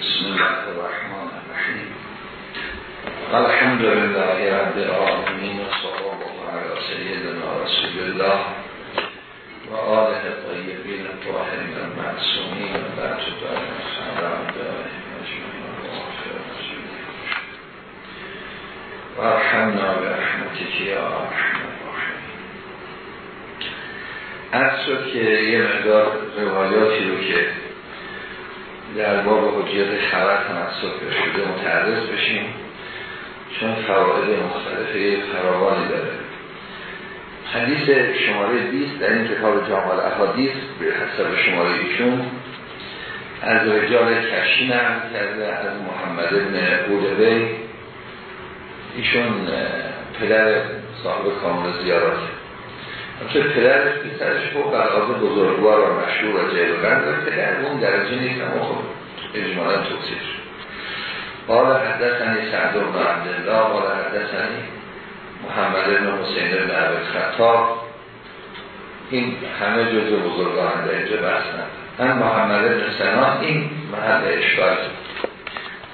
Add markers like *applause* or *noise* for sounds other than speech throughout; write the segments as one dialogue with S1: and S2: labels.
S1: بسم الله الرحمن الرحيم الحمد لله رب العالمين والصلاة على سيدنا رسول الله وآله الطيبين الطاهرين المعصومين عليهم أجمعين وارحمنا يا ارحم از شد که یه مقدار روایاتی رو که در باب حجیت خبر تمسک شده متعرض بشیم چون فواید مختلفه فراوانی داره. حدیث شماره 20 در این کتاب جامع احادیث به حسب شماره ایشون از رجال کشی نرم کرده از محمد ابن قولبه ایشون پدر صاحب کامل زیارات چه پدرش پسرش خب برآز بزرگوار و مشهور و جلوگن داره پدر اون درجه نیست اما خب اجمالا توصیح قال حدثنی سعد بن عبدالله قال حدثنی محمد بن حسین بن عبد خطاب این همه جزء بزرگان در اینجا بحثن من محمد بن سنان این محل اشکال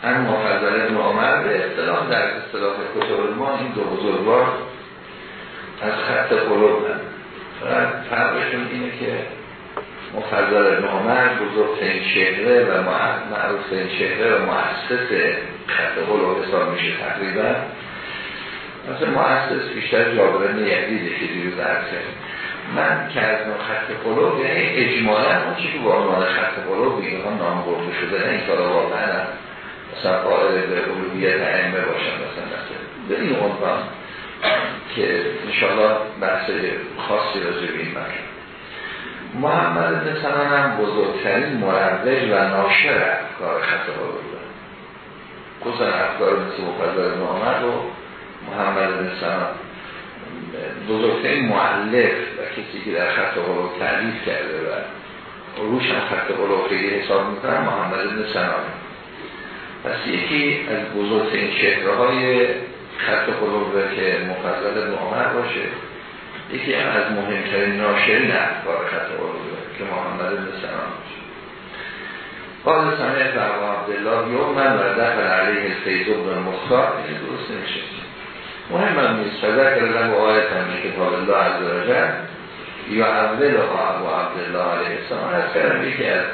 S1: ان محضر بن عمر به اصطلاح در اصطلاح کتب ما این دو بزرگوار از خط قلوب فرقشون اینه که مفضل ابن عمر بزرگترین چهره و معروفترین چهره و مؤسس خط قلوب حساب میشه تقریبا. مثلا مؤسس بیشتر جابر یزیده که دیروز عرض من که از خط قلوب یعنی اجمالا اون چی که با عنوان خط قلوب دیگه هم نام برده شده نه این کارا واقعا. مثلا قائل به علویت ائمه باشن مثلا. به این عنوان که انشاءالله بحث خاصی را به این محمد بن سنان هم بزرگترین مروج و ناشر افکار خط ها بودن خصوصا افکار مثل مفضل محمد و محمد بن سنان بزرگترین معلف و کسی که در خط قلوب تعلیف کرده و روش هم خط قلوب خیلی حساب می‌کنن محمد بن سنان پس یکی از بزرگترین چهره خط قلوب که مفضل نعمر باشه. یکی هم از مهمترین ناشرین افکار خط قلوب که محمد بن سلام باشه. قال سمیت و عبدالله یوم من و دخل علیه سید ابن مختار. این درست نمیشه. مهم من نیست. فضل کردن با آیت هم کتاب الله و جل یا اول و عبدالله علیه السلام. از کردم یکی از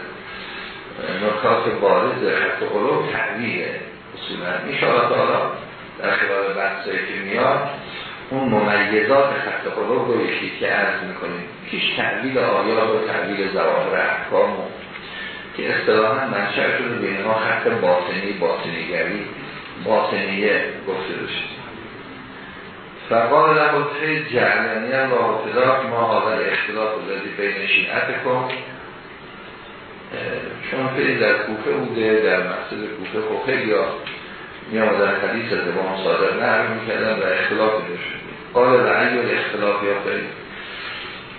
S1: نکات بارز خط قلوب تحویله اصولا میشه تعالی در خلال بحثایی که میاد اون ممیزات خط قلوب رو یکی که عرض می‌کنیم. کیش تعبیل آیات و تعبیل زواهر احکام که اصطلاحا منشأ شده بین ما خط باطنی باطنیگری باطنیه گفته بشه. فقال له جعلنی هم با حفظات ما حاضر اختلاف زدی بین شیعت کن چون خیلی در کوفه بوده در مسجد کوفه خب خیلی می آمدن حدیث از امام صادق نقل می‌کردن و اختلاف داشت قال لعی اختلاف یا خیلی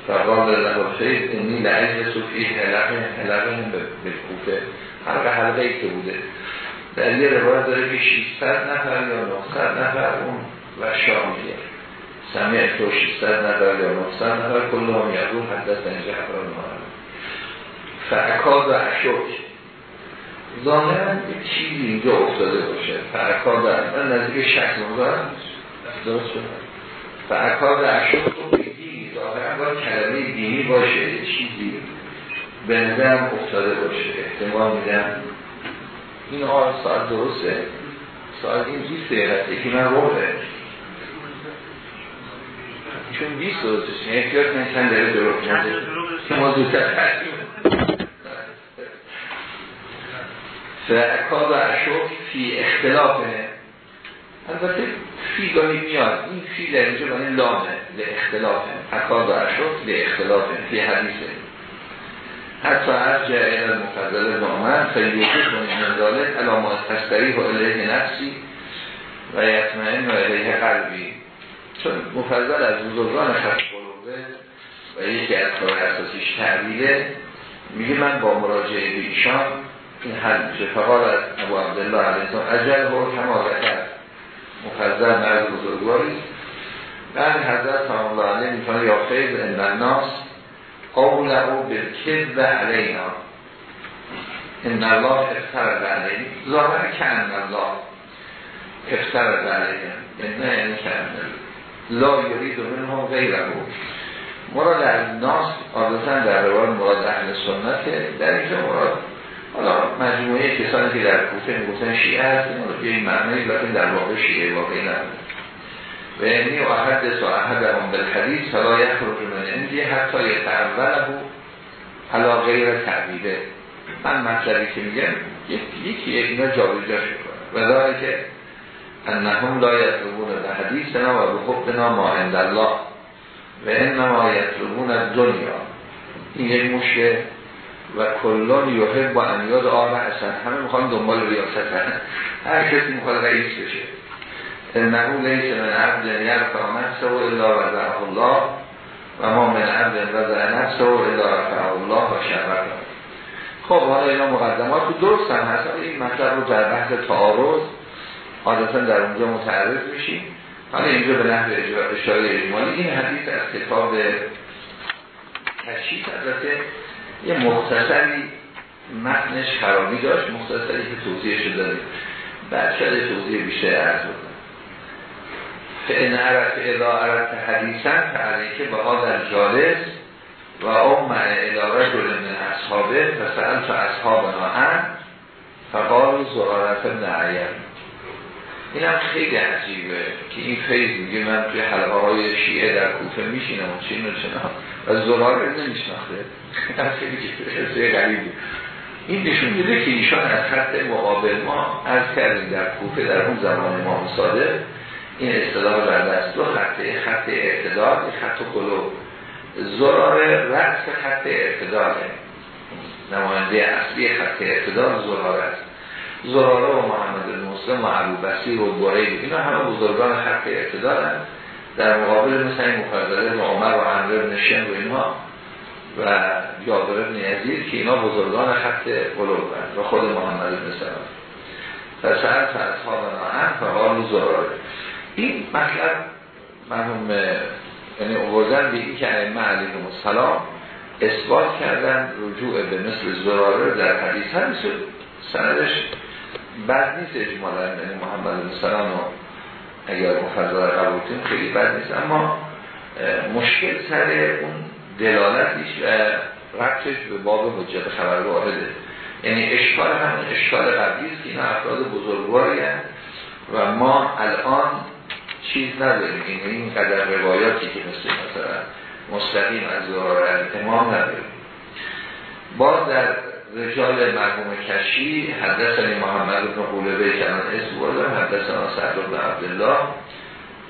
S1: فقال له خیلی اینی لعی صوفی حلقه حلقه به کوفه. حلقه حلقه ای که بوده. در یه روایت داره که 600 نفر یا 900 نفر اون و شامیه سمیع تو 600 نفر یا 900 نفر کل هم یقول حدث حفر محمد فعکاد و اشک. ظاهرا یک چیزی اینجا افتاده باشه. فرکار در من نزدیک شک مدارم درست شد فرکار در شد تو ظاهرا باید کلمه دینی باشه چیزی به نظرم افتاده باشه. احتمال میدم. این آر ساعت درسته؟ ساعت این 20 دقیقه که من روحه. چون 20 درسته. احتیاط من چند دقیقه درست که ما زودتر فعکاد و اشوک فی اختلافه البته فی گاهی میاد. این فی در اینجا با این لامه به اختلافه اکاد و اشوک به اختلافه فی حدیثه حتی از جعل المفضل نامن فیوقی کنی منداله علامات تستری و علیه نفسی و یتمعین و علیه قلبی. چون مفضل از بزرگان خط قلوبه و یکی از کار اساسیش تعبیله میگه من با مراجعه به ایشان این میشه. فقال از ابو عبدالله علیه اجل هو کما ذکر. مفضل مرد بزرگواری. بعد حضرت سلام الله علیه می‌تونه یا خیز ان الناس قول او بالکذب علینا. ان الله افتر علیه ظاهر ان الله افتر علیه نه یعنی که لا یرید منهم غیره. مراد از ناس عادتا در روان مراد اهل سنت در اینجا مراد حالا مجموعه کسانی که در کوفه می‌گفتن شیعه هست این به این معنی لیکن در واقع شیعه واقعی نبود. و اینی و احد و احد هم بالحدیث فلا یخرج من اندی حتی یتعوله علا غیر تعبیده من مطلبی که میگم یکی اینا جابجا شد و داره که انهم لا یطلبون به حدیثنا و به حبنا ما عند الله. و انما یطلبون دنیا این یک مشکل. و کلان یحب با انیاد آره اصلا همه می‌خوان دنبال ریاست هست هر کسی می‌خواد رئیس بشه. انهو لیس من عبد یرفع نفسه و الا وضعه الله و ما من عبد وضع نفسه و الا رفعه الله و شرفه خب حالا اینا مقدمات رو درست هم هست. این مطلب رو در بحث تعارض عادتا در اونجا متعرض میشیم. حالا اینجا به نحو اشاره اجمالی. این حدیث از کتاب کشیف البته یه مختصری متنش خرابی داشت مختصری که توضیحش داریم. بعد شده توضیح بیشتر عرض بکنم. فإن عرف اذا عرفت حدیثا فعلیکه به در جالس و او مع اداره جل من اصحابه فسأل تو اصحابنا هم فقال زرارت ابن این هم خیلی عجیبه که این فیض میگه من توی حلقه های شیعه در کوفه میشینم و چین و چنا و زرار نمیشناخته. *laughs* این نشون میده که ایشان از خط مقابل ما از کردیم در کوفه در اون زمان ما صادق این اصطلاح در دست دو خط خط اعتدال خط کلو. زرار رأس خط اعتداله نماینده اصلی خط اعتدال زرار است. زراره و محمد المسلم و عبو بسیر و برید. اینا همه بزرگان خط اعتدال در مقابل مثل این مفضله و عمر و عمر ابن شم و اینها و جابر یزید که اینا بزرگان خط قلوب و خود محمد ابن سلام فسر فاصحابنا هم فقال زراره. این مطلب مرحوم یعنی اووردن به این که ائمه علیهم السلام اثبات کردن رجوع به مثل زراره در حدیث هم سندش بد نیست اجمالا یعنی محمد بن سلام و اگر مفضل قبول کنیم خیلی بد نیست. اما مشکل سر اون دلالتیش و ربطش به باب حجت خبر واحده. یعنی اشکال همون اشکال قبلی است که این افراد بزرگواری و ما الان چیز نداریم. این یعنی این قدر روایاتی که مثل مثلا مستقیم از ظهار امام نداریم. باز در رجال مرحوم کشی حدثنی محمد بن قولبه که من اسم بردم حدثنا سعد بن عبدالله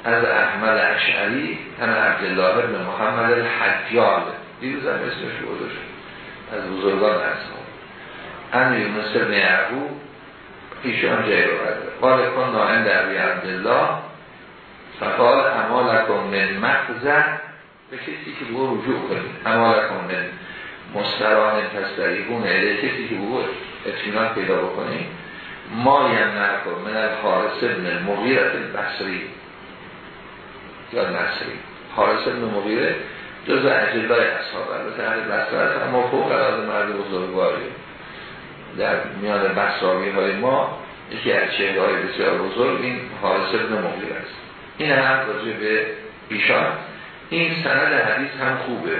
S1: از احمد اشعری هم عبدالله بن محمد الحجال. دیروز هم اسمش برده شد. از بزرگان اصحاب ان یونس بن یعقوب ایشان جای رو برده قال کن ناهند عبی عبدالله فقال امالکم من مخزن؟ به کسی که بگو رجوع کنید. امالکم من مستران تستریحون اله کسی که بگو اطمینان پیدا بکنید ما یم نکن من الحارس ابن المغیرت البصری یا نصری حارس ابن مغیره جز عجلای اصحاب. البته اهل بصره اما فوق قرار مرد بزرگواری. در میان بصراوی های ما یکی از چهره های بسیار بزرگ این حارس ابن مغیره است. این هم راجع به ایشان. این سند حدیث هم خوبه.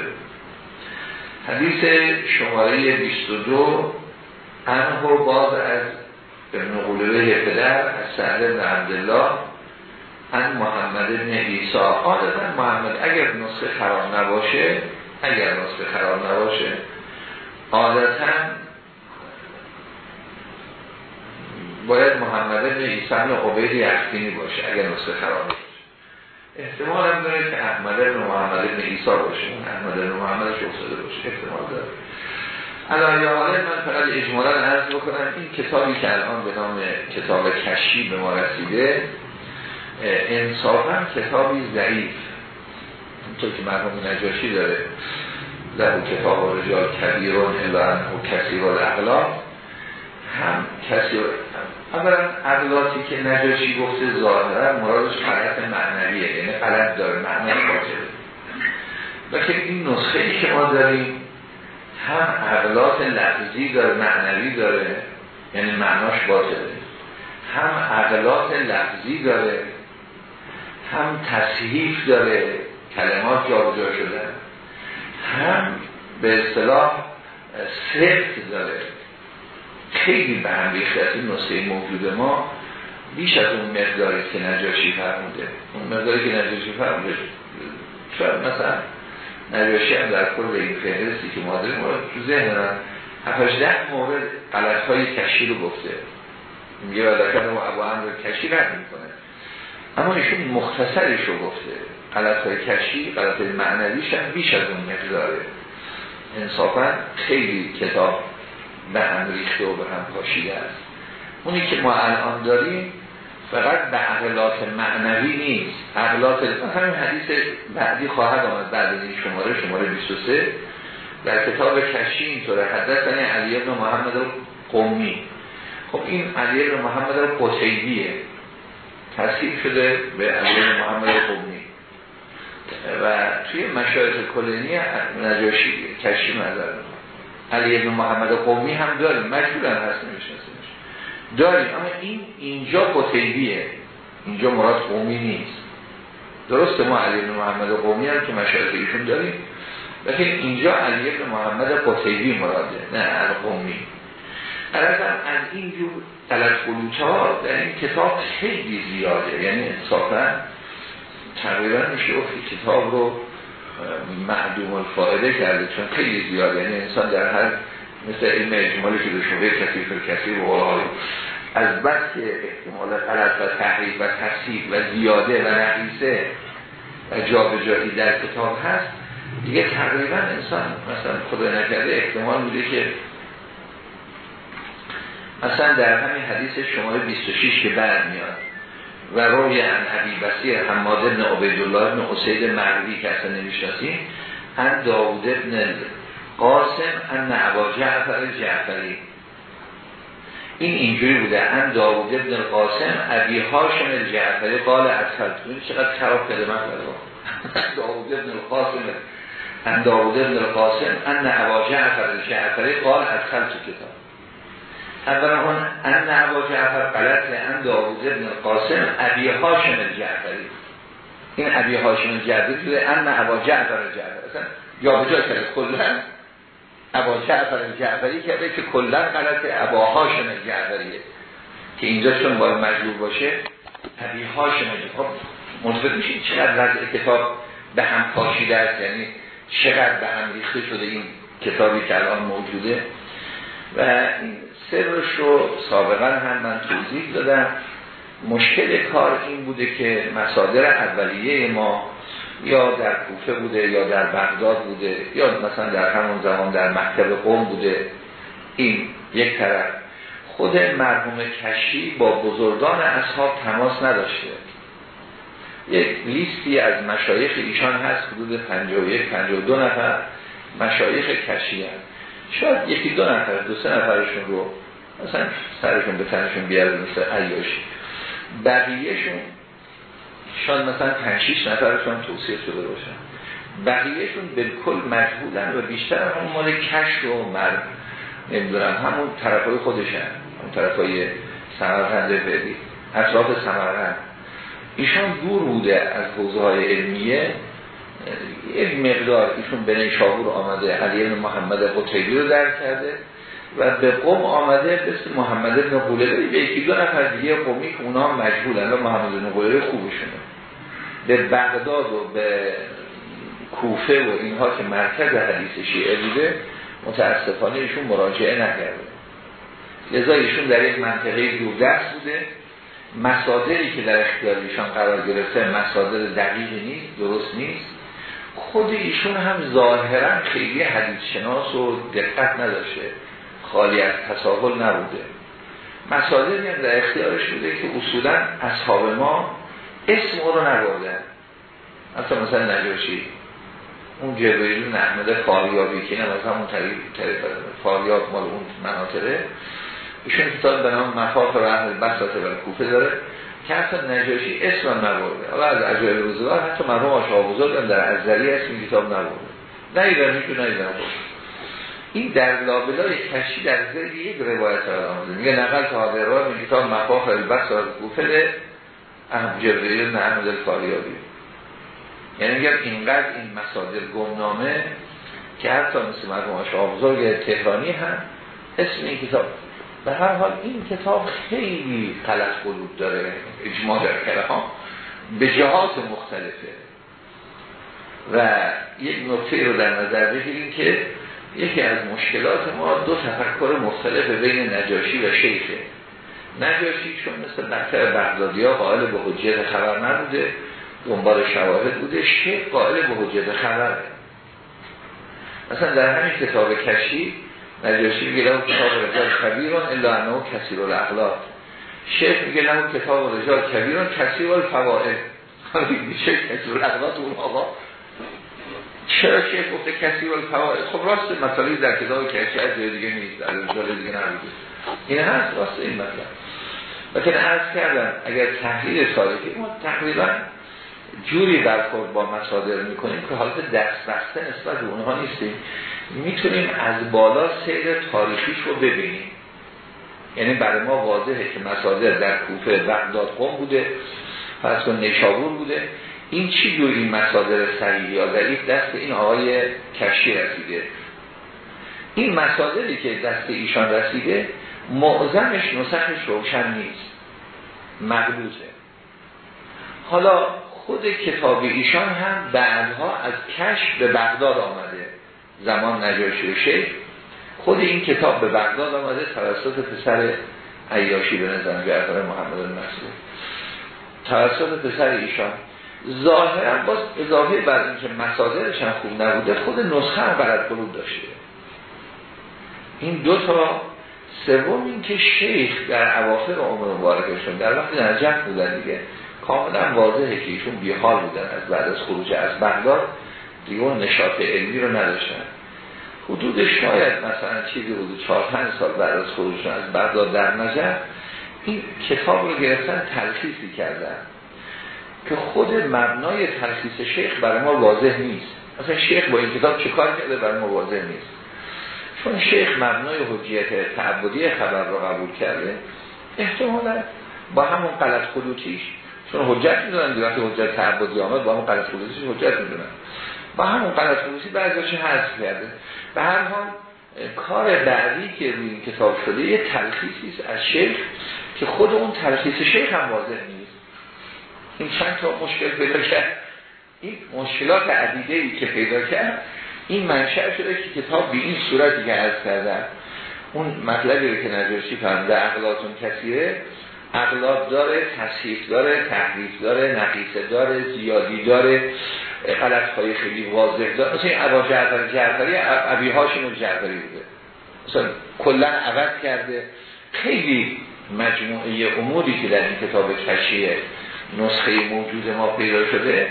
S1: حدیث شماره 22 انه باز از ابن قلوه پدر از سعد بن عبدالله ان محمد بن عیسی. عادتا محمد اگر نسخه خراب نباشه اگر نسخه خراب نباشه عادتا باید محمد بن عیسی بن یختینی باشه اگر نسخه خراب باشه احتمال هم داره که احمد بن محمد بن عیسی باشه. احمد بن محمد افتاده باشه. احتمال داره الان حالا من فقط اجمالا عرض بکنم. این کتابی که الان به نام کتاب کشی به ما رسیده انصافا کتابی ضعیف. اینطور که مرحوم نجاشی داره در کتاب و رجال کبیرون و کسی و هم کسی اولا عقلاتی که نجاشی گفته ظاهرا مرادش غلط معنویه یعنی غلط داره معنی باطله لیکن این نسخه ای که ما داریم هم عقلات لفظی داره معنوی داره یعنی معناش باطله. هم عقلات لفظی داره هم تصحیف داره کلمات جابجا شده هم به اصطلاح سفت داره. خیلی به هم ریخته از این نسخه موجود ما. بیش از اون مقداری که نجاشی فرموده. اون مقداری که نجاشی فرموده شاید مثلا نجاشی هم در کل این فهرستی که ما داریم تو ذهن من هفتش ده مورد قلط های کشی رو گفته. میگه ودکن و ابو امر کشی رد می‌کنه. اما ایشون مختصرش رو گفته. قلط های کشی قلط های معنویش هم بیش از اون مقداره. انصافا خیلی کتاب به هم ریخته و به هم پاشیده است. اونی که ما الان داریم فقط به عقلات معنوی نیست. عقلات همین حدیث بعدی خواهد آمد بعد این شماره شماره 23 در کتاب کشی اینطوره. حدثنی علی ابن محمد قومی خب این علی ابن محمد قتیبیه. تصحیح شده به علی ابن محمد قومی و توی مشاهد کلینی نجاشی کشی نظر علی ابن محمد قومی هم داریم مجبور هم هست نمیشنسیمش داریم اما این اینجا قتیبیه اینجا مراد قومی نیست. درسته ما علی ابن محمد قومی هم که مشاهد ایشون داریم لیکن اینجا علی ابن محمد قتیبی مراده نه القومی قرارم از اینجور غلط ها در این کتاب خیلی زیاده. یعنی انصافا تقریبا میشه که کتاب رو معدوم الفائده کرده. چون خیلی زیاده یعنی انسان در هر مثل علم اجمالی که شده پر کسی و از بس که احتمال غلط و تحریف و تصحیح و زیاده و نقیسه و جابجایی در کتاب هست دیگه تقریبا انسان مثلا خدا نکرده احتمال میده که مثلا در همین حدیث شماره 26 که بعد میاد. و روی ان عبی بسیر حماد ابن عبیدالله ابن اسید مغربی که اصلا نمی‌شناسیم ان داود ابن قاسم ان عبا جعفر جعفری این اینجوری بوده ان داود ابن قاسم عبی هاشم الجعفری. قال از خلطونی چقدر خراب کرده من داود ابن قاسم ان داود ابن القاسم ان عبا جعفر الجعفری. قال از خلط کتاب. اولا اون ان عبا جعفر غلط ان داود ابن القاسم ابی هاشم الجعفری این ابی هاشم الجعفری بوده ان عبا جعفر الجعفری اصلا یا بجا کرده کلن عبا جعفر الجعفری کرده که کلن غلط عبا هاشم الجعفریه که اینجا چون باید مجبور باشه ابی هاشم خب مطفق میشین چقدر وضع کتاب به هم پاشیده است یعنی چقدر به هم ریخته شده این کتابی که الان موجوده. و سرش رو سابقا هم من توضیح دادم. مشکل کار این بوده که مصادر اولیه ما یا در کوفه بوده یا در بغداد بوده یا مثلا در همون زمان در مکتب قوم بوده. این یک طرف. خود مرحوم کشی با بزرگان اصحاب تماس نداشته. یک لیستی از مشایخ ایشان هست حدود 51 52 نفر مشایخ کشی هست. شاید یکی دو نفر دو سه نفرشون رو مثلا سرشون به تنشون بیارد مثل عیاشی. بقیهشون شاید مثلا 5 6 نفرشون توصیه شده باشن بقیهشون بالکل مجبولن و بیشتر همون مال کش و مرد نمی‌دونم همون طرفای خودشن همون طرفای سمرقند بدی اطراف سمرقند. ایشان دور بوده از حوزه های علمیه. یک مقدار ایشون به نیشابور آمده علی محمد قطعیدی رو درک کرده. و به قوم آمده مثل محمد ابن قولبه به یکی دو نفر دیگه قومی که اونا هم مجبولن و محمد ابن قولبه خوبشونه به بغداد و به کوفه و اینها که مرکز حدیث شیعه بوده متاسفانه ایشون مراجعه نکرده. لذا ایشون در یک منطقه دست بوده. مصادری که در اختیار ایشان قرار گرفته مصادر دقیقی نیست درست نیست. خود ایشون هم ظاهرا خیلی حدیث شناس و دقت نداشته. خالی از تساهل نبوده. مصادری هم در اختیارش بوده که اصولا اصحاب ما اسم او رو نبردن. اصلا مثلا نجاشی. اون جبریل احمد فاریابی که نه از همون طریق فاریاب مال اون مناطقه. ایشون کتاب به نام مفاق رحل بساطه و کوفه داره که حتی نجاشی اسم هم نبرده. حالا از عجایب روزگار حتی مرحوم آشا بزرگ هم در ازلی اسم کتاب نبرده. نه ایرانی که نه ایرانی. این در لابلای کشی در زیر یک روایت آمده میگه نقل تا حاضر را میگه کتاب مفاخ البس گوفل اهم جبریل نحمد الفاریابی. یعنی میگم اینقدر این مسادر گمنامه که حتی مثل مرموم شاه بزرگ تهرانی هم اسم این کتاب. به هر حال این کتاب خیلی غلط قلوب داره اجماع در کلام به جهات مختلفه. و یک نکته رو در نظر بگیریم که یکی از مشکلات ما دو تفکر مختلف بین نجاشی و شیخه. نجاشی چون مثل بحثر بغدادی ها قائل به حجیت خبر نبوده دنبال شواهد بوده شیخ قائل به حجیت خبره. مثلا در همین کتاب کشی نجاشی میگه له کتاب رجال کبیران الا انه کثیر الاخلاق. شیخ میگه له کتاب رجال کبیران کثیر الفوائد. *laughs* شیخ کثیر الاخلاق اون آقا چرا شیخ گفته کثیر الفوائد خب راست مسئله در کتاب کشی از جای دیگه نیست در رجال دیگه نبوده. این هست راست این مطلب لیکن عرض کردم اگر تحلیل سالکی ما تقریبا جوری برخورد با مصادر می‌کنیم که حالت دست بسته نسبت به اونها نیستیم. می‌تونیم از بالا سیر تاریخیش رو ببینیم. یعنی برای ما واضحه که مصادر در کوفه بغداد قم بوده پس نشابور بوده. این چی جور این مصادر صحیح یا ضعیف دست این آقای کشی رسیده. این مصادری که دست ایشان رسیده معظمش نسخش روشن نیست. مقبوزه حالا خود کتاب ایشان هم بعدها از کشف به بغداد آمده. زمان نجاشی و خود این کتاب به بغداد آمده توسط پسر عیاشی به نظر محمد المسعود. توسط پسر ایشان. ظاهرا باز اضافه بر اینکه مصادرش هم خوب نبوده خود نسخه هم بلد قلوب داشته. این دو تا سوم این که شیخ در اواخر عمر مبارکشون در وقت نجف بودن دیگه. کاملا واضحه که ایشون بیحال بودن از بعد از خروج از بغداد دیگه اون نشاط علمی رو نداشتن. حدود شاید مثلا چیزی حدود 4 5 سال بعد از خروج از بغداد در نجف این کتاب رو گرفتن تلخیصی کردن. که خود مبنای تلخیص شیخ برای ما واضح نیست. مثلا شیخ با این کتاب چه کار کرده برای ما واضح نیست. چون شیخ مبنای حجیت تعبدی خبر رو قبول کرده احتمالا با همون غلط خلوتیش چون حجت می‌دونن دیگه حجت تعبدی آمد با همون غلط خلوتیش حجت می‌دونن. با همون غلط خلوتی بعضیش حذف کرده؟ به هر حال کار بعدی که روی این کتاب شده یه تلخیصی از شیخ که خود اون تلخیص شیخ هم واضح نیست. این چند تا مشکل پیدا کرد. این مشکلات عدیده ای که پیدا کرد این منشأ شده که کتاب به این صورتی که عرض کردن اون مطلبی رو که نجاشی فرمده اقلاتون کثیره اقلات داره تصحیف داره تحریف داره نقیصه داره زیادی داره غلط های خیلی واضح داره. مثلا این عبا جعفر جعفری عبی هاشون جعفری بوده. مثلا کلا عوض کرده. خیلی مجموعه اموری که در این کتاب کشیه. نسخه موجود ما پیدا شده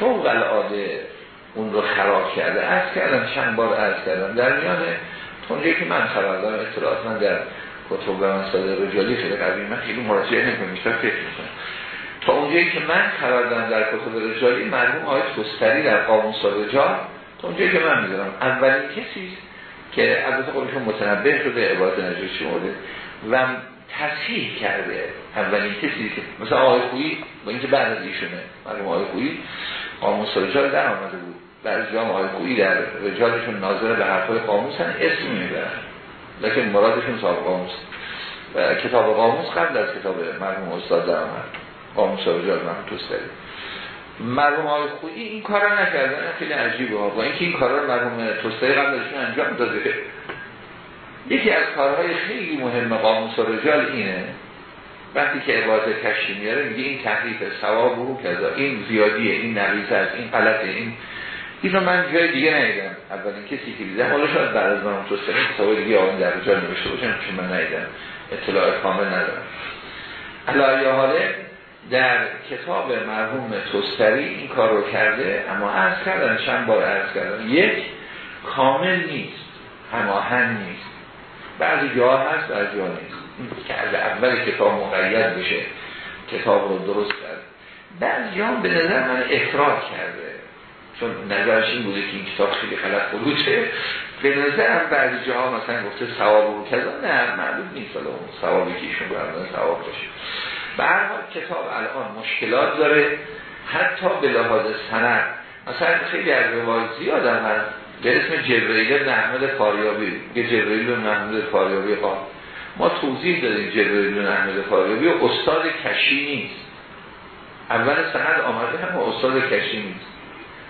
S1: فوق العاده اون رو خراب کرده. از کردم چند بار از کردم. در میان تونجه که من خبر دارم اطلاعات من در کتب و مسائل رجالی خیلی قوی من خیلی مراجعه نکنم بیشتر فکر می‌کنم. تا اونجایی که من خبر دارم در کتب رجالی مرموم آیت توستری در قاموس رجال تا اونجایی که من میدارم اولین کسی که البته خودشون متنبه شده عبادت نجاشی مورده و تصحیح کرده اولین کسی که مثلا آقای خویی با اینکه بعد از ایشونه مرموم آقای خویی قاموس رجال در آمده بود. بعضی جام آقای خویی در رجالشون ناظر به حرفای قاموس هن اسم می‌برن. لیکن مرادشون صاحب قاموس. و کتاب قاموس قبل از کتاب مرحوم استاد در آمد. قاموس رجال مرحوم توستری مرحوم آقای خویی این کارا نکردن خیلی عجیبه با اینکه این کارا رو مرحوم توستری قبل ازشون انجام داده. یکی از کارهای خیلی مهم قاموس رجال اینه وقتی که عبادت کشی میاره میگه این تحریف ثواب رو کذا این زیادیه این نقیصه است این غلطه این اینو من جای دیگه ندیدم. اولین کسی که دیدم حالا شاید بعد از من تو سنه کتاب دیگه آن در رجال نوشته باشم چون من ندیدم. اطلاع کامل ندارم. علایه حاله در کتاب مرحوم توستری این کار رو کرده اما عرض کردن چند بار عرض کردن. یک کامل نیست هماهنگ نیست. بعضی جا هست بعضی جا نیست. که از اول کتاب مقید بشه کتاب رو درست کرد. بعضی جا به نظر من افراد کرده. چون نظرش این بوده که این کتاب خیلی غلط خلوطه به نظرم بعضی جاها مثلا گفته ثواب و کذا نه معلوم نیست. اون ثوابی که ایشون برمیدن ثواب باشه به هر کتاب الان مشکلات داره. حتی به لحاظ سند. مثلا خیلی از روایت زیاد هم هست. به اسم جبرئیل بن احمد فاریابی. یه جبرئیل احمد فاریابی خواهد ما توضیح دادیم جبرئیل بن احمد فاریابی استاد کشی نیست. اول سند آمده هم استاد کشی نیست.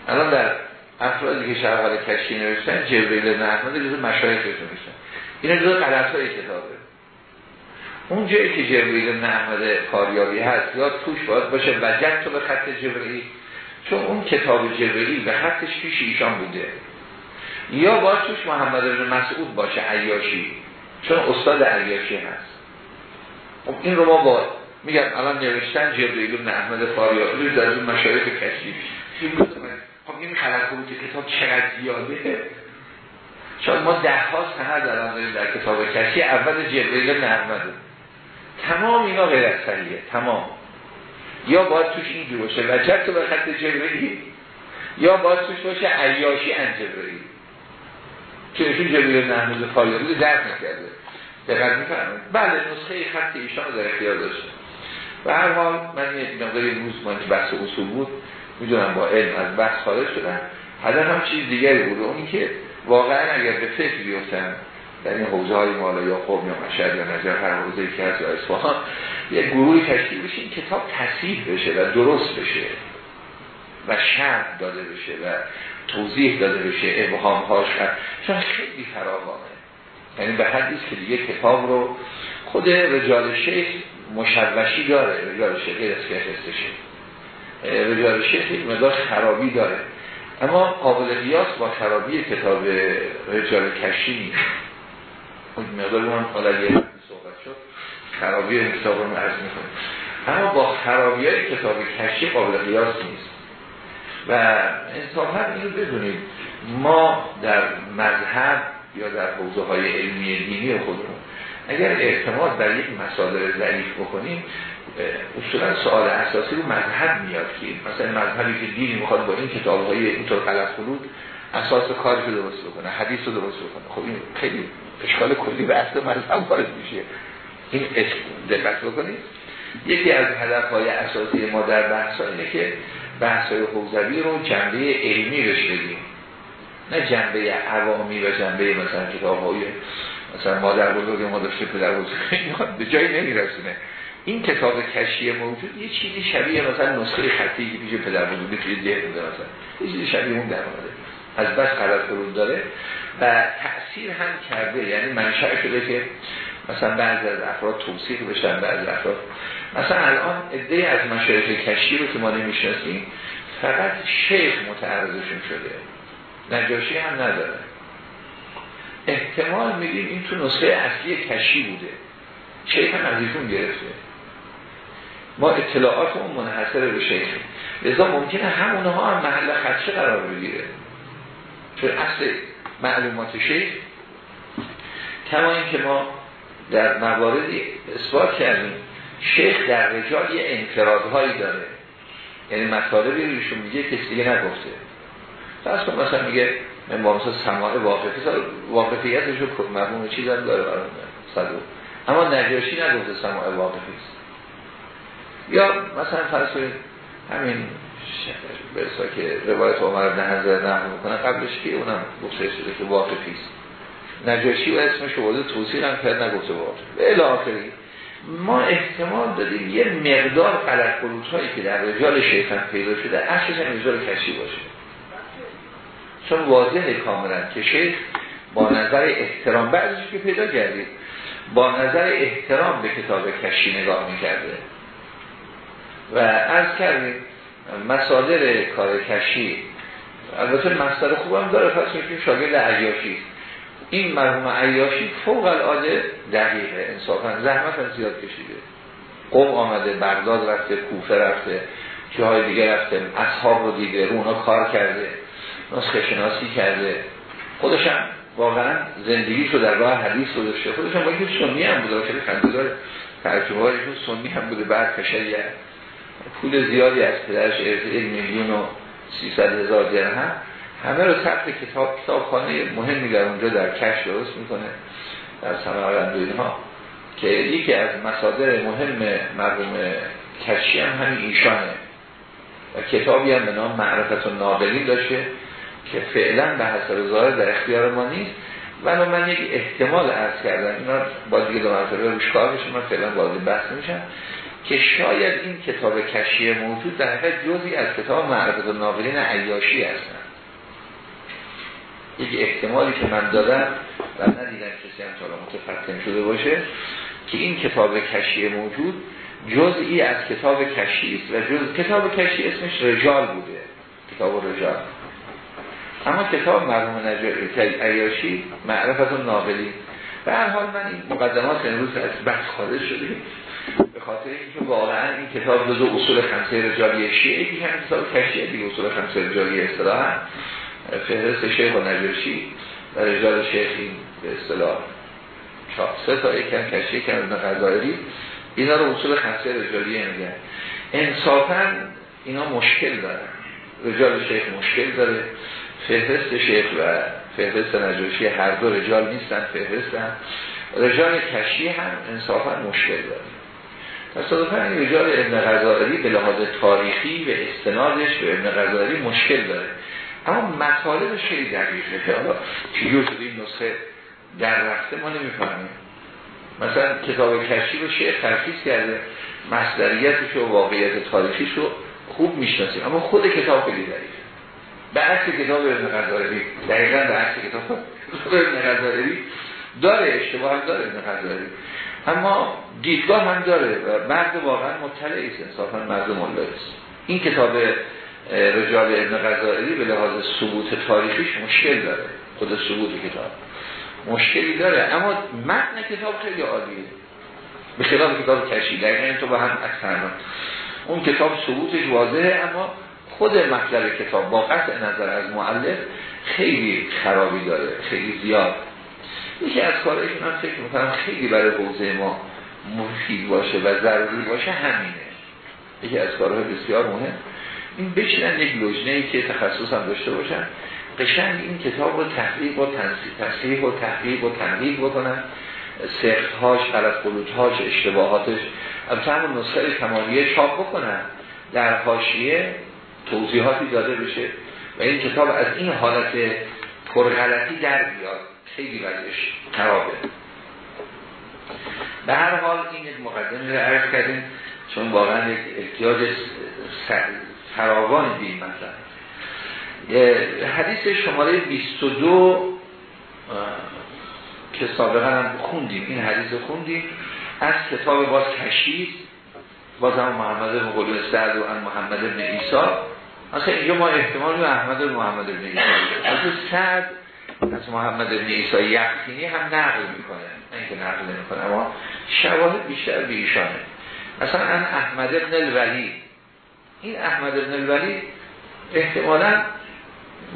S1: الان در افرادی که شرقال کشی نوشتن جبرئیل بن احمد جزو مشایخ نوشتن. این جزو غلط های کتابه. اون جایی که جبرئیل بن احمد هست یا توش باید باشه وجد تو به خط جبرئیل چون اون کتاب جبرئیل به خطش پیش ایشان بوده. یا باید توش محمد بن مسعود باشه عیاشی. چون استاد عیاشی هست. خب این رو ما با میگم الان نوشتن جبرئیل بن احمد فاریابی در اون مشایخ کشی خب این خلق بود که کتاب چقدر زیاده. چون ما ده ها سند دارم در کتاب کشی اول جبرئیل بن احمد. تمام اینا غیر صحیحه تمام. یا باید توش اینجور باشه. وجب تو به خط جبرئیل یا باید توش باشه عیاشی ان جبرئیل. که ایشون جبرئیل نحمد فایروز درک نکرده دقت میفرمایید بله نسخه خط ایشان در اختیار داشته و هر حال من یه مقداری روز من که بحث اصول بود. می‌دونم با علم از بحث خارج شدن هدف هم چیز دیگری بود. اونی که واقعا اگر به فکر بیفتن در این حوزه های مالا یا خوب یا مشهد یا نظر هر حوزه که هست یا اصفهان یک گروهی تشکیل بشه این کتاب تصیح بشه و درست بشه و شرط داده بشه و توضیح داده بشه ابهام هاش چون خیلی فراوانه. یعنی به حدیث که دیگه کتاب رو خود رجال شیخ مشوشی داره رجال شیخ غیر از که رجال شیخ یک مدار خرابی داره. اما قابل قیاس با خرابی کتاب رجال کشی نیست. اون مقدار من حالا یه صحبت شد خرابی کتاب رو می‌کنه اما با خرابی های کتاب کشی قابل قیاس نیست. و انصافا اینو بدونید. ما در مذهب یا در حوزه های علمی دینی خودمون اگر اعتماد بر یک مسادر ضعیف بکنیم اصولا سوال اساسی رو مذهب میاد که مثلا مذهبی که دینی می‌خواد با این کتاب های اینطور غلط خلود اساس کاری رو درست بکنه حدیث رو درست بکنه. خب این خیلی اشکال کلی به اصل مذهب وارد میشه. این دقت بکنید. یکی از هدف های اساسی ما در بحث اینه که بحث حوزوی رو جنبه علمی بهش بدیم. نه جنبه عوامی و جنبه مثلا کتاب های مثلا مادر بزرگ ما داشته پدر بزرگ به جایی نمیرسونه. این کتاب کشی موجود یه چیزی شبیه مثلا نسخه خطی که پیش پدر بزرگ توی بوده مثلا. یه چیزی شبیه اون در آمده از بس غلط فرود داره و تأثیر هم کرده. یعنی منشأ شده که مثلا بعضی از افراد توصیح بشن بعضی افراد مثلا الان عده از مشایخ کشی رو که ما نمی‌شناسیم فقط شیخ متعرضشون شده. نجاشی هم نداره. احتمال میدیم این تو نسخه اصلی کشی بوده. شیخ هم از ایشون گرفته. ما اطلاعاتمون منحصر به شیخ. لذا ممکنه همونها هم محل خدشه قرار بگیره. چون اصل معلومات شیخ کما که ما در مواردی اثبات کردیم شیخ در رجال یه انفرادهایی داره. یعنی مطالبی رو ایشون میگه کسی دیگه نگفته. فرض کن مثلا میگه من با مثلا سماع واقفی واقفیتش رو مفهوم چیز هم داره برای صدو. اما نجاشی نگفته سماع واقفی است یا مثلا فرض همین برسا که روایت عمر بن حضرت نقل می‌کنه قبلش که اونم گفته شده که واقفی است. نجاشی و اسمش رو توصیل هم کرد نگفته واقفی به آخری ما احتمال دادیم یه مقدار غلط هایی که در رجال شیطان پیدا شده اصلش هم رجال کشی باشه. چون واضحه کاملا که شیخ با نظر احترام بعضیش که پیدا کردید با نظر احترام به کتاب کشی نگاه می‌کرده. و از کردیم مسادر کار کشی البته مصدر خوبم داره پس میگیم شاگرد عیاشی این مرحوم عیاشی فوق العاده دقیقه انصافا زحمت هم زیاد کشیده. قوم آمده بغداد رفته کوفه رفته های دیگه رفته اصحاب رو دیده رونا کار کرده نسخه شناسی کرده. خودشم واقعا زندگی رو در راه حدیث رو داشته. خودشم با اینکه سنی هم بوده خیلی خنده‌دار ترجمه هایشون سنی هم بوده بعد کشریه پول زیادی از پدرش ارز میلیون و 300 هزار درهم. همه رو ثبت کتاب کتابخانه مهمی در اونجا در کش درست می‌کنه در سماورند و اینها که یکی از مصادر مهم مرحوم کشی هم همین ایشانه. و کتابی هم به نام معرفت و نابلی داشته که فعلا به حسب ظاهر در اختیار ما نیست. و من یک احتمال عرض کردم اینا با دیگه دو مرتبه روش کار بشه من فعلا وارد بحث میشم که شاید این کتاب کشی موجود در حقیقت جزی از کتاب معرفت و نابلین عیاشی هستن. یک احتمالی که من دادم و ندیدم کسی هم تا متفتن شده باشه که این کتاب کشی موجود جزئی از کتاب کشی است و جز کتاب کشی اسمش رجال بوده کتاب رجال. اما کتاب مرحوم نجاری عیاشی معرفت و ناقلی. به هر حال من این مقدمات امروز از بحث خارج شده. به خاطر اینکه واقعا این کتاب دو اصول خمسه رجالی شیعه که هم کتاب کشیه دیگه اصول خمسه رجالی اصطلاحا. فهرست شیخ و نجاشی و رجال شیخ این به اصطلاح سه تا یک کم کشیه کم ابن غزائری اینا رو اصول خمسه رجالیه میگن. انصافا اینا مشکل دارن. رجال شیخ مشکل داره. فهرست شیخ و فهرست نجاشی هر دو رجال نیستن فهرستن. رجال کشی هم انصافا مشکل داره. تصادفا این رجال ابن غزائری به لحاظ تاریخی و استنادش به ابن غزائری مشکل داره. اما مطالبش خیلی دقیقه که حالا چجور شده این نسخه در رفته ما نمی‌فهمیم. مثلا کتاب کشی رو شیخ ترخیص کرده مصدریتش و واقعیت تاریخیش رو خوب می‌شناسیم. اما خود کتاب خیلی ضعیفه به عکس کتاب ابن غزالی دقیقا به عکس کتاب ابن غزالی داره اشتباه هم داره غزالی اما دیدگاه هم داره و مرد واقعا مطلع است. انصافا مرد ملایست این کتاب رجال ابن غزالی به لحاظ ثبوت تاریخیش مشکل داره. خود ثبوت کتاب. مشکلی داره. اما متن کتاب خیلی عالیه. به خلاف کتاب کشی. دقیقا تو با هم اکثر اون کتاب ثبوتش واضحه اما خود مطلب کتاب با قطع نظر از معلف خیلی خرابی داره. خیلی زیاد. یکی از کارهایی که من فکر می‌کنم خیلی برای حوزه ما مفید باشه و ضروری باشه همینه. یکی از کارهای بسیار مهم. این بشینن یک لجنه که تخصص هم داشته باشن. قشنگ این کتاب رو تحقیق و تصحیح و تحقیق و تنقیق بکنن. سختهاش غلط قلوتهاش اشتباهاتش. از همون نسخه کمالیه چاپ بکنن. در حاشیه توضیحاتی داده بشه و این کتاب از این حالت پرغلطی در بیاد. خیلی وضعش خرابه. به هر حال این مقدمه رو عرض کردیم چون واقعا یک احتیاج فراوان دیم مثلا حدیث شماره 22 که سابقا هم خوندیم. این حدیث خوندیم. از کتاب باز کشید باز هم محمد بن قلوب سعد و محمد بن ایسا اصلا اینجا ما احتمال احمد بن محمد بن ایسا از سعد از محمد بن ایسا یقینی هم نقل می‌کنه. اینکه نقل نمی‌کنه اما شواهد بیشتر به ایشانه. مثلا ان احمد بن الولی این احمد بن الولی احتمالا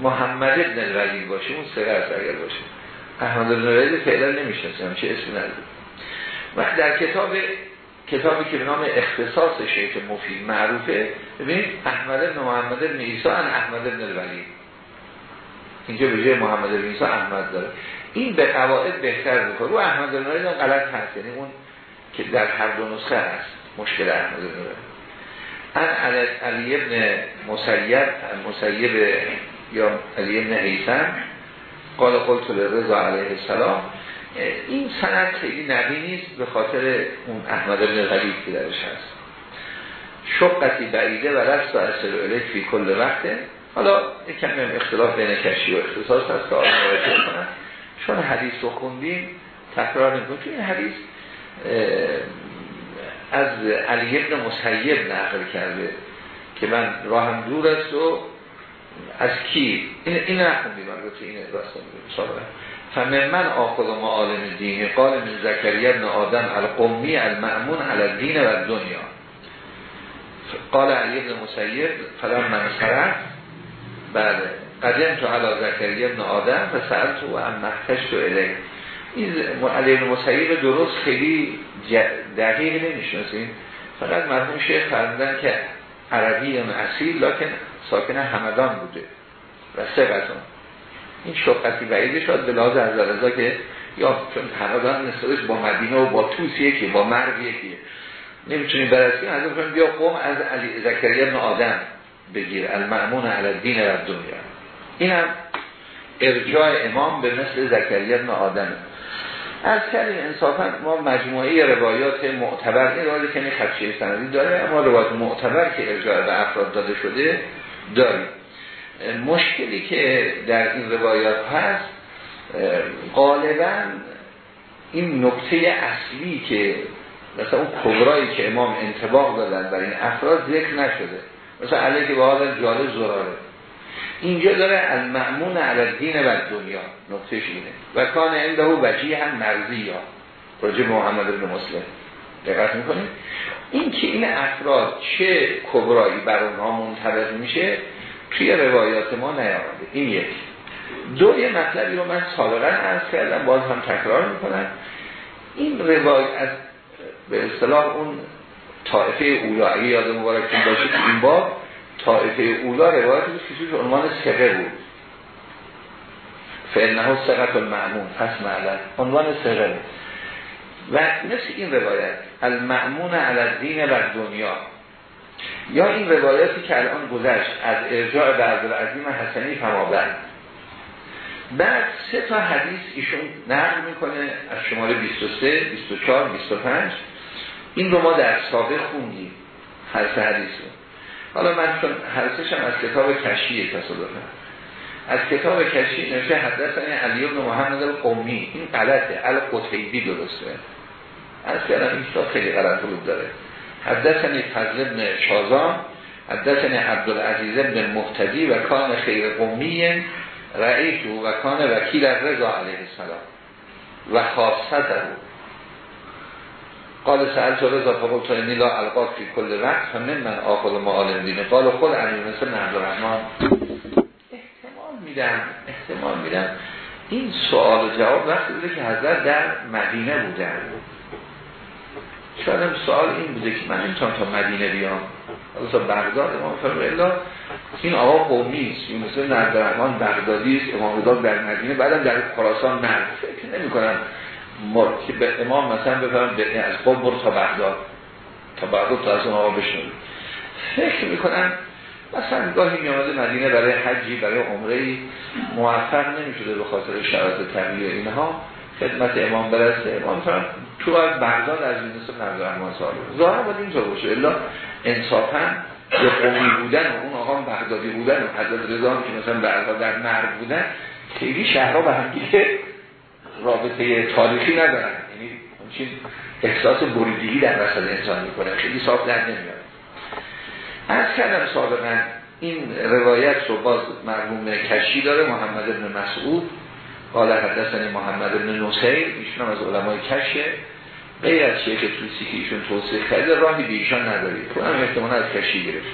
S1: محمد ابن الولی باشه اون سره از اگر باشه. احمد بن الولی فعلا نمی‌شناسم چه اسمی نداره. و در کتاب کتابی که به نام اختصاص شیخ مفید معروفه ببینید احمد بن محمد بن عیسی ان احمد بن الولی. اینجا به جای محمد بن عیسی احمد داره. این به قواعد بهتر می‌کنه رو احمد بن الولی غلط هست. یعنی اون که در هر دو نسخه هست. مشکل احمد بن الولی. ان علی ابن مسیب مسیب یا علی ابن حیسن قال قلت رضا علیه السلام این سند خیلی نقی نیست به خاطر اون احمد بن غریب که درش هست. شقتی بعیده و رست و فی کل وقته حالا یکم هم اختلاف بین کشی و اختصاص هست که آن کنم چون حدیث رو خوندیم تکرار چون این حدیث از علی ابن مسیب نقل کرده که من راهم دور است و از کی؟ این این نخوندیم البته این راست میگم فمن من ما عالم دینی قال من زکریا ابن آدم القومی المأمون علی الدین و دنیا قال علی ابن مسیب فلان من سرف بله. قدم تو علی زکریا ابن آدم و سألت و ام محتشت الیه. این علی ابن مسیب درست خیلی دقیق نمی‌شناسیم. فقط مرحوم شیخ فرمودن که عربی اصیل لکن ساکن همدان بوده. و سقتون این شفقتی بعیده شد به لحاظ از رضا که یا چون همدان نسبتش با مدینه و با توس یکی با مرگ یکیه نمی‌تونیم برسیم از اون بیا قوم از علی زکریا ابن آدم بگیر. المعمون علی دین و دنیا این هم ارجاع امام به مثل زکریا ابن آدمه از کردیم انصافا ما مجموعه روایات معتبر این روایت که خدشه سندی داره اما روایات معتبر که ارجاع به افراد داده شده داریم. مشکلی که در این روایات هست غالبا این نکته اصلی که مثلا اون کبرایی که امام انتباق دادن برای این افراد ذکر نشده. مثلا علیه که به حال جال زراره. اینجا داره از معمون دین و دنیا نقطهش اینه. و کان عنده وجیه هم مرزی یا راجع محمد بن مسلم. دقت می‌کنیم این که این افراد چه کبرایی بر اونها منطبق میشه توی روایات ما نیامده. این یک. دو یه مطلبی رو من سابقا عرض کردم باز هم تکرار می‌کنم. این روایت از به اصطلاح اون طائفه اولا اگه یاد مبارکتون باشه این باب طائفه اولا روایت بود که توش عنوان سقه بود. فعلنه سقه المعمون پس معلن عنوان سقه و مثل این روایت المعمون علی دین و دنیا یا این روایاتی که الان گذشت از ارجاع به عبدالعظیم حسنی فمابند بعد سه تا حدیث ایشون نقل می‌کنه از شماره 23 24 25 این رو ما در سابق خوندیم هر سه حدیث رو. حالا من چون هر هم از کتاب کشی تصادفه از کتاب کشی نوشته حدثنی علی بن محمد القومی این غلطه. القتیبی درسته. از کردم این کتاب خیلی غلط بود داره. حدثنی فضل بن شازان حدثنی عبدالعزیز بن محتدی و کان خیر قومی رئیسو و کان وکیل رضا علیه السلام. و خاصت رو قال سهل تو رضا فقل تو اینی لا القاق فی کل وقت همین من آخذ معالم دینه قال خود امیر مثل نهد رحمان احتمال میدم احتمال میدم. این سوال جواب وقتی بوده که حضرت در مدینه بودن. شاید سوال این بوده که من نمی‌تونم تا مدینه بیام. تا بغداد امام فرمه این آقا قومی است. این مثل نردرحمان بغدادی است امام رضا در مدینه بعدم در خراسان مرد. فکر نمی کنم مرد که به امام مثلا بفرم از قوم برو تا بغداد. تا بغداد تا از اون آقا بشنوید. فکر می‌کنم مثلا گاهی میامده مدینه برای حجی برای عمره موفق نمی‌شده به خاطر شرایط طبیعی اینها. خدمت امام برسه. امام فرم تو از بغداد از این مثل نردرحمان سال ظاهر باید اینطور باشه. الا انصافا به قومی بودن و اون آقا بغدادی بودن و حضرت رضا که مثلا بغداد در مرد بودن خیلی شهرها به هم رابطه تاریخی ندارن. یعنی چیز احساس بریدگی در وسط انسان می‌کنه. خیلی صاف در نمیاد. از کردم سابقا این روایت رو باز مرموم کشی داره محمد ابن مسعود. قال حدثنی محمد ابن نصیر ایشون از علمای کشه. غیر از شیخ توسی که ایشون توصیح کرده راهی به ایشان ندارید. تو هم احتمال از کشی گرفت.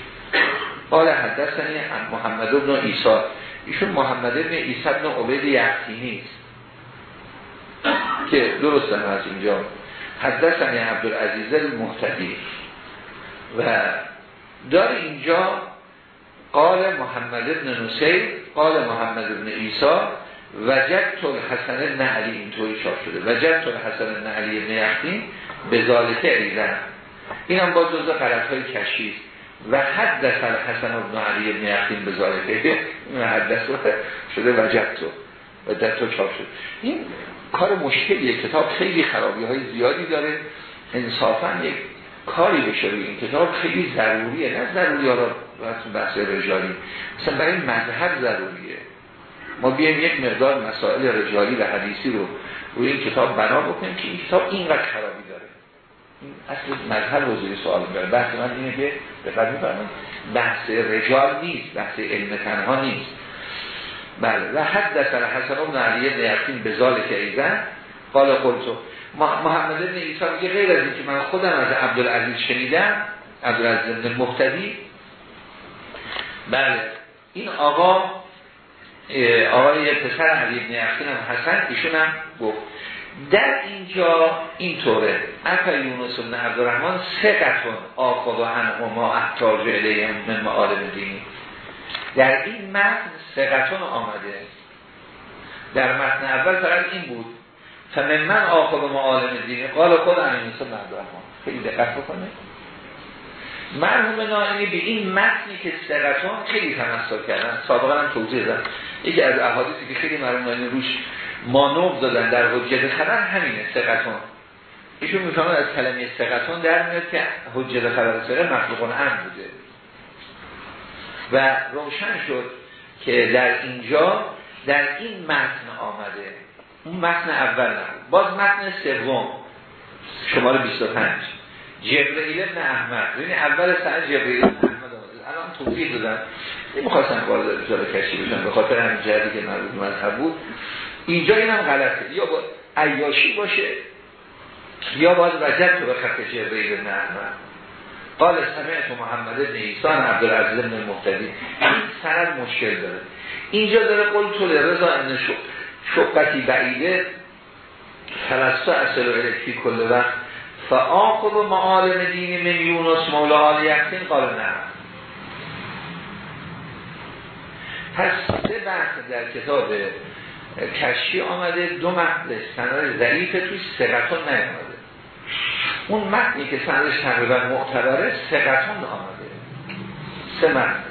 S1: قال حدثنی محمد ابن ایسا ایشون محمد ابن ایسا ابن عبید یحتینی است. که درست هم از اینجا. حدثنی عبدالعزیز المحتدی و دار اینجا قال محمد ابن نصیر قال محمد ابن ایسا وجدت الحسن علی اینطوری چاپ شده. وجدت الحسن علی ابن یحتین به ذالکه ایزن این هم با جزء غلط های و حدث الحسن ابن علی ابن یحتین به *laughs* این حدث شده وجدت. و تو چاپ شد. این کار مشکلیه. کتاب خیلی خرابی های زیادی داره. انصافا یک کاری بشه روی این کتاب خیلی ضروریه. نه ضروری ها بحث رجالی. مثلا برای مذهب ضروریه. ما بیایم یک مقدار مسائل رجالی و حدیثی رو روی این کتاب بنا بکنیم که این کتاب اینقدر خرابی داره. این اصل مذهب رو زیر سوال می‌بره بحث من اینه که بحث رجال نیست. بحث علم تنها نیست. بله. و حد حسن ابن علی ابن یقین به که ایزن قال قلتو محمد ابن ایسا میگه غیر از این که من خودم از عبدالعزیز شنیدم عبدالعزیز ابن مختدی بله. این آقا آقای پسر علی ابن یقین هم حسن ایشون هم گفت. در اینجا اینطوره. اکا یونس ابن عبدالرحمن سه قطون آخذ و هم ما احتاج الیهم من معالم دینی. در این متن سقطون آمده. در متن اول فقط این بود. فمن من آخر معالم دینه قال خود امین مثل خیلی دقت بکنه مرحوم نائمی به این متنی که سقطون خیلی تمثال کردن. سابقا هم توضیح دادن. یکی از احادیثی که خیلی مرحوم نائمی روش مانوب دادن در حجت خبر همینه سقطون. ایشون می‌فهمد از کلمه سقطون در میاد که حجت خبر سره مخلوقون هم بوده. و روشن شد که در اینجا در این متن آمده. اون متن اول نبود باز متن سوم. شماره 25 جبرئیل ابن احمد. یعنی اول سنه جبرئیل ابن احمد آمده. الان توضیح دادن نمی‌خواستن وارد جلو کشی بشن به خاطر همین جهتی که مربوط مذهب بود. اینجا اینم غلطه. یا با عیاشی باشه یا باید وجد تو به خط جبرئیل ابن احمد. قال سمعت محمد ابن ایسان عبدالعزیز ابن المختدی این سند مشکل داره. اینجا داره قول تو رضا ان شقتی بعیده. فلسطه اصل و الکتی کل وقت. فآخذ معالم دین من یونس مولا آل یقین قال نه. پس سه بحث در کتاب کشی آمده. دو مطلب سند ضعیف توی سقطان نیامده. اون متنی که سندش تقریبا معتبره سقطان آمده سه متن.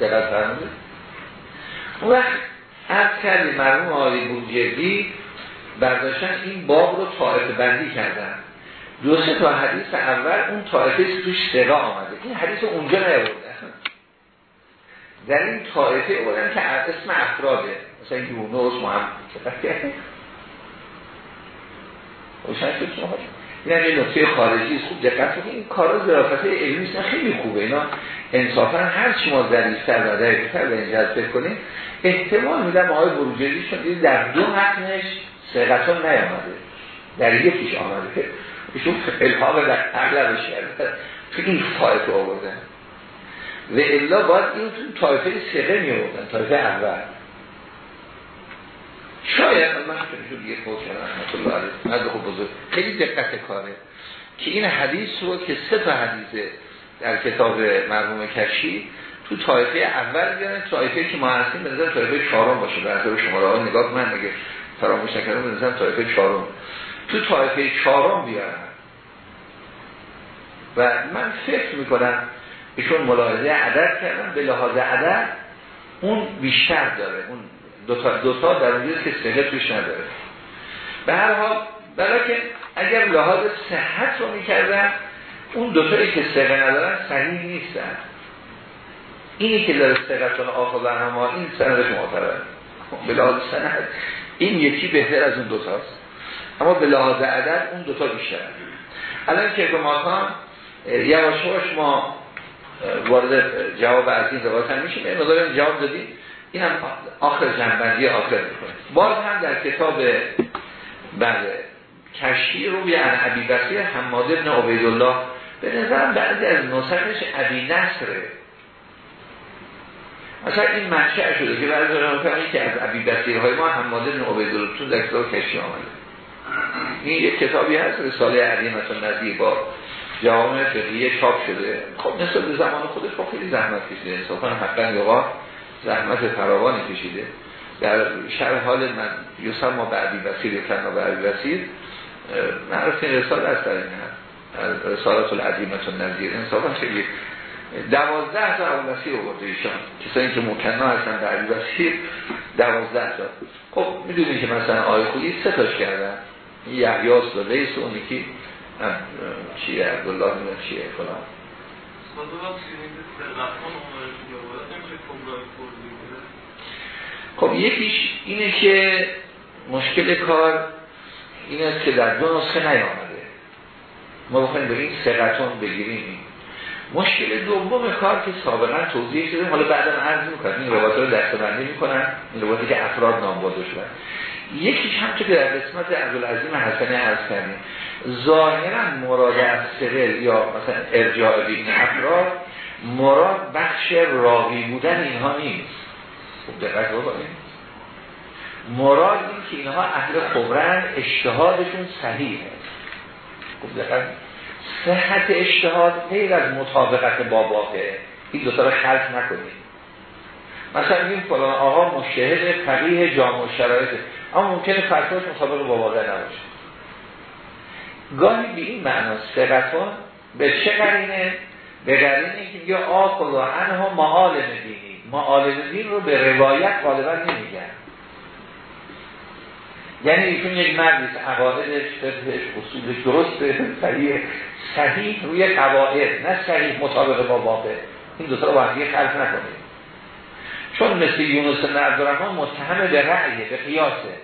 S1: دقت فرموده اون وقت از کردی مرموم آلی بودجردی برداشتن این باب رو طائفه بندی کردن. دو سه تا حدیث اول اون طائفه توش سقا آمده. این حدیث اونجا نیورده در این طائفه بودن که اسم افراده مثلا یونس محمد روشن شد شما یعنی نقطه خارجی خوب دقت کنید. این کارا ظرافت علمی خیلی خوبه. اینا انصافا هر چی ما ذریع‌تر و دقیق‌تر به این کنیم احتمال میدم آقای بروجردی چون در دو متنش سرقتان نیامده. در یکیش آمده. ایشون الهام در اغلبش کرده. تو این طایفه آوردن. و الا باید این تو طایفه سقه می آوردن اول. شاید من خوش رحمت الله علیه. خوب بزرگ. خیلی دقت کاره که این حدیث رو که سه تا حدیثه در کتاب مرحوم کشی تو طایفه اول بیارن طایفه که ما هستیم به نظر طایفه چهارم باشه. به نظر شما را نگاه من نگه فراموش نکردم به نظر طایفه چهارم. تو طایفه چهارم بیارن. و من فکر می‌کنم ایشون ملاحظه عدد کردن به لحاظ عدد اون بیشتر داره اون دوتا, دوتا در اونجا که صحت توش نداره. به هر حال برای که اگر لحاظ صحت رو می‌کردن اون دوتایی که سقه ندارن صحیح نیستن. اینی که داره سقه آخر برنامه این سندش معتبر به لحاظ سند این یکی بهتر از اون دوتاست اما به لحاظ عدد اون دوتا بیشتر. الان که ما یواش ما وارد جواب از این روایت هم میشیم. این جواب دادیم. این هم آخر جنبندی آخر می‌کنه. باز هم در کتاب بله کشی رو به عبی بسیر حماد ابن عبیدالله به نظرم بعضی از نسخش عبی نصره. مثلا این منشأ شده که بعضی از که از عبی بسیرهای ما حماد ابن عبیدالله چون در کتاب کشی آمده. این یک کتابی هست رساله علیمت و نظیر با جوامع فقیه چاپ شده. خب نسبت به زمان خودش با خیلی زحمت کشیده. انصافا حقا یقا زحمت فراوانی کشیده. در شرح حال من یوسف ما بعدی وسیر کنا بعدی وسیر معرف این رساله از در این هست رسالت العظیمت و نظیر انصافا خیلی دوازده تا اول وسیر برده ایشان. کسانی که مکننا هستن بعدی وسیر دوازده تا. خب می‌دونی که مثلا آی خویی سه تاش کردن. یحیاس و لیس و اون یکی چیه؟ عبدالله نمید چیه؟ فلان. خب یکیش اینه که مشکل کار این است که در دو نسخه نیامده. ما بخوایم به این سقطون بگیریم. مشکل دوم کار که سابقا توضیح شده حالا بعدا عرض می‌کنم این روایت رو دستبندی می‌کنن این روایتی که افراد نام برده شدن. یکیش هم که در قسمت عبدالعظیم حسنه عرض کردیم ظاهرا مراد از سرل یا مثلا ارجاع این افراد مراد بخش راوی بودن اینها نیست. خوب دقت بکنیم مراد این که اینها اهل خبرن اجتهادشون صحیحه. خوب دقت. صحت اجتهاد غیر از مطابقت با واقع این دوتا رو خلط نکنید. مثلا این فلان آقا مشهد فقیه جامع شرایطه اما ممکنه فتواش مطابق با واقع نباشه. گاهی به این معنا سقطون به چه قرینه؟ به قرینه که میگه آقل و انها معالم دینی معالم دین رو به روایت غالبا نمیگن. یعنی ایشون یک مردی عقایدش فقهش اصولش درسته صحیح صحیح روی قواعد نه صحیح مطابق با واقع این دو تا رو با هم خلق نکنید چون مثل یونس بن عبدالرحمن متهم به رأیه به قیاسه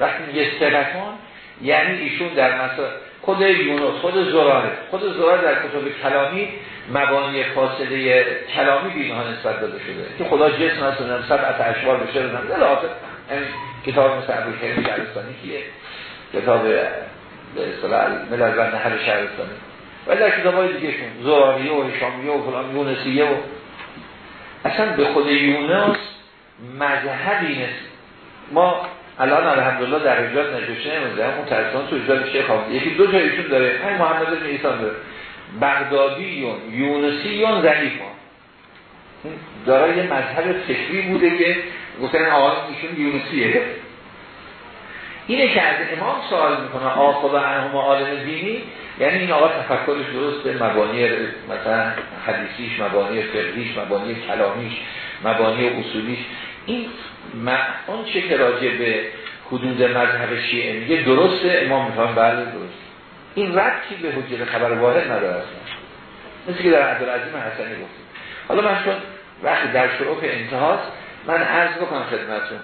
S1: وقتی میگه سقطان یعنی ایشون در مثلا خود یونس خود زراره. خود زراره در کتب کلامی مبانی فاصله کلامی به اینها نسبت داده شده. که خدا جسم هست و سبعت اشوار بشه رو یعنی کتاب مثل عبود کریم شهرستانی کیه کتاب به اصطلاح ملل و نهر شهرستانی. و در کتاب های دیگه شون زراریه و هشامیه و فلان یونسیه و اصلا به خود یونس مذهبی نیست. ما الان الحمدلله در رجال نجوشه نمیده همون ترسان تو رجال شیخ آمده یکی دو جایشون داره. همین محمد بن ایسان داره. بغدادیون یونسیون ضعیفان دارای یه مذهب فکری بوده که گفتن آقا ایشون یونسیه. اینه که از امام سوال می‌کنه آقا و عنهم عالم دینی یعنی این آقا تفکرش درسته مبانی مثلا حدیثیش مبانی فقهیش مبانی کلامیش مبانی اصولیش. این اون چه که راجع به حدود مذهب شیعه میگه درسته امام میفهم بله درست. این ربطی به حجت خبر واحد نداره اصلا. مثل که در عبدالعظیم حسنی گفتیم حالا من چون وقتی در شروع انتهاست من عرض بکنم خدمتون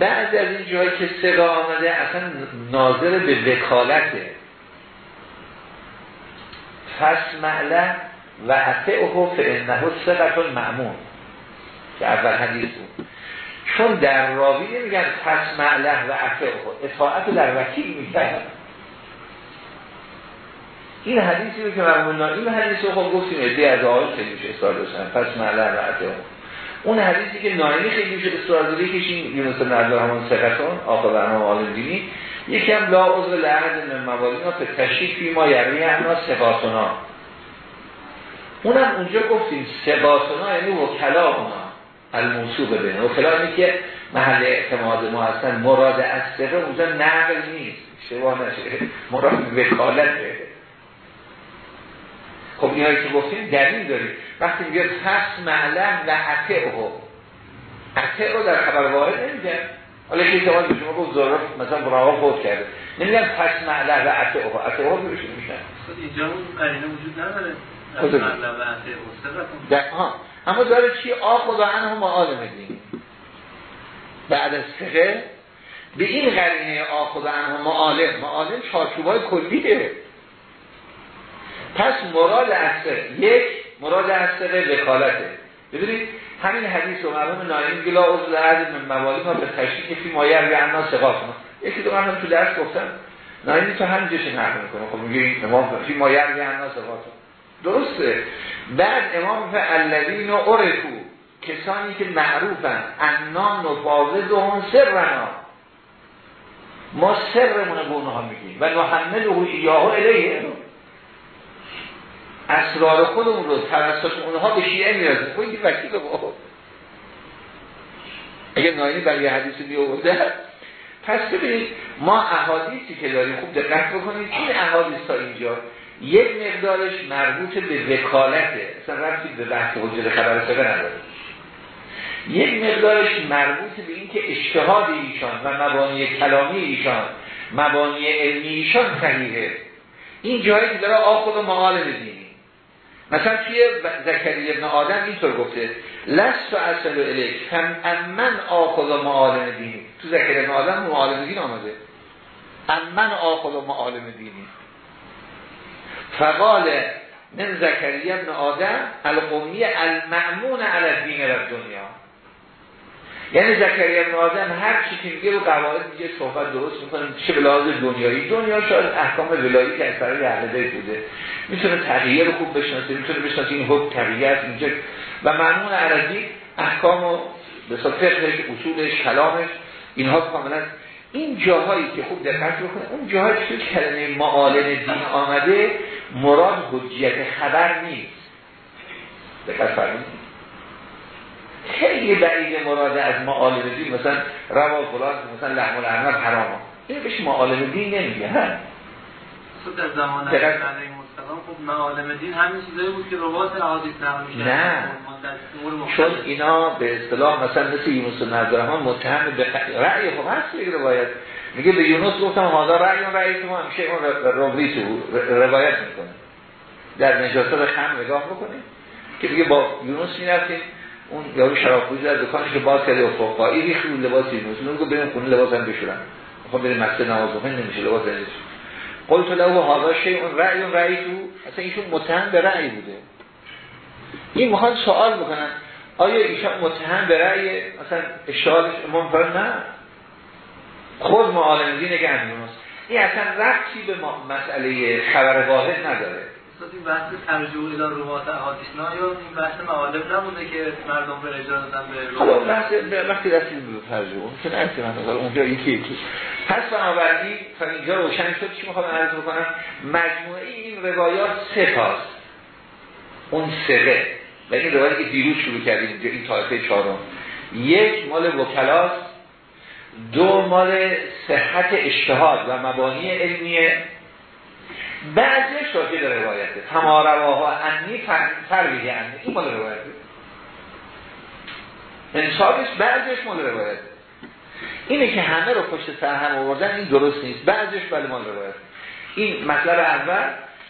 S1: بعد از این جایی که صدا آمده اصلا ناظر به وکالته پس معله و اطعه فانه صدق معمون که اول حدیث بود. چون در راوی نمیگن پس معله و اطعه اطاعت در وکیل میگن. این حدیثی رو که مرمون این حدیث رو خب گفتیم ادهی از آقای میشه اصرار داشتن پس معله و اطعه اون حدیثی که نایمی میشه اصرار داره کشیم یونس بن عبدالرحمن سقطون آقا برنامه آلم دینی. یکی هم لا عضو لحظ من موالینا به تشریف ما یعنی احنا سقاطنا. اونم اونجا گفتیم سقاطنا یعنی وکلا اونا الموصوب بین وکلا که محل اعتماد ما هستن مراد از سقه اونجا نقل نیست. شباه نشه. مراد وکالته خب اینایی که گفتیم دلیل داریم وقتی میگه پس معلم و عطع عطع رو در خبر وارد نمیگه. حالا که زمان به شما گفت ظرف مثلا براغا فوت کرده. نمیگن پس معلم و عطع او عطع او میشه میشن
S2: اینجا اون قرینه وجود نداره. در ها
S1: اما داره چی؟ آخذ و عنه معالم دین بعد از فقه به این قرینه آخذ و عنه معالم معالم چارچوبای کلیه. پس مراد اصل یک مراد اصل وکالته. ببینید همین حدیث و مرحوم نایم گلا عضو عدد من موالی ما به تشریک فی مایر به انا سقاط یکی دو هم تو درس گفتم نایم تو همین جشه نقل می‌کنه. خب میگه امام فی مایر به انا سقاط درسته. بعد امام فی الذین عرفو کسانی که معروفن. انا نفاوضهم سرنا ما سرمون به اونها میگیم. و نحمله ایاه الیه. اسرار خودمون رو توسط اونها به شیعه می‌رسه خب وکیل با اگه ناینی برای حدیث بیاورده پس ببینید ما احادیثی که داریم خوب دقت بکنید این احادیث تا اینجا. یک مقدارش مربوط به وکالته اصلا رفتی به بحث وجود خبر سقه نداره. یک مقدارش مربوط به اینکه اجتهاد ایشان و مبانی کلامی ایشان مبانی علمی ایشان صحیحه. این جایی که داره آخود و معالم دینی مثلا توی زکری ابن آدم اینطور گفته لست و اصل و الیک هم امن آخذ و معالم دینی تو زکری ابن آدم معالم دین آمده. امن آخذ و معالم دینی فقال من زکری ابن آدم القومی المعمون علی الدین و دنیا. یعنی زکری ابن آدم هر چی که میگه رو قواعد میگه صحبت درست می‌کنه چه به دنیایی. دنیا شاید احکام ولایی که برای اهل بوده. می‌تونه تغییر رو خوب بشناسه می‌تونه بشناسه این حکم تغییر اینجا. و معنون عرضی احکام و به فقهش اصولش کلامش اینها کاملا. این جاهایی که خوب دقت بکنه اون جاهایی که کلمه معالم دین آمده مراد حجیت خبر نیست. دقت فرمودید خیلی بعید مراده از معالم دین مثلا روا فلان مثلا لحم الارنب حرامه این بهش معالم دین نمیگه ها
S2: خود در زمان علیه مستقام خب معالم دین همین چیزایی بود که روات حادث نقل میشه
S1: نه. چون اینا به اصطلاح مثلا مثل یونس نظرمان متهم به رأی خب هست یک روایت میگه به یونس گفتم حالا رأی اون رأی تو همیشه اون روی تو روایت می‌کنه. در نجاست خم نگاه بکنیم که دیگه با یونس می‌رفتیم اون یارو شراب فروشی در دکانش رو باز کرده و فقایی اون لباس یونس. اون گفت بریم خونه لباس هم بشورم خب بریم مسجد نماز بخونیم نمیشه لباس نیست قلت له هذا شیء اون رأی اون رأی تو اصلا ایشون متهم به رأی بوده. این می‌خوان سوال بکنن آیا ایشان متهم به رأی مثلا اشتغالش امام نه. خود معالم دینه که یونس این اصلا ربطی به مسئله خبر واحد نداره.
S2: این بحث ترجمه الان روات احادیثنا یا این بحث معالم نبوده که مردم به رجا دادن به
S1: حالا بحث وقتی رسیم به ترجمه که من اونجا این که پس بنابراین اینجا روشن شد چی می‌خوام عرض بکنم؟ مجموعه این روایات سه تاست. اون سه. و این روایتی که دیروز شروع کردیم اینجا این طایفه چهارم. یک مال وکلاست دو مال صحت اجتهاد و مبانی علمیه بعضی شاهد روایته. تمارواها انی ترویه انی. این مال روایته. انصابش بعضیش مال روایته. اینه که همه رو پشت سر هم آوردن این درست نیست. بعضیش بله مال روایت این مطلب اول.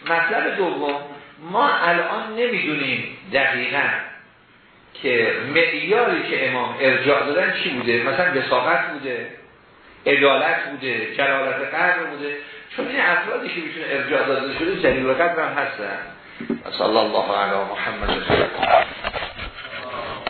S1: مطلب دوم ما الان نمی‌دونیم دقیقا که معیاری که امام ارجاع دادن چی بوده؟ مثلا بساقت بوده عدالت بوده جلالت قدر بوده. چون این افرادی که می‌تونه ارجاع داده شده جلیل و قدر هم هستن. صلی الله علی محمد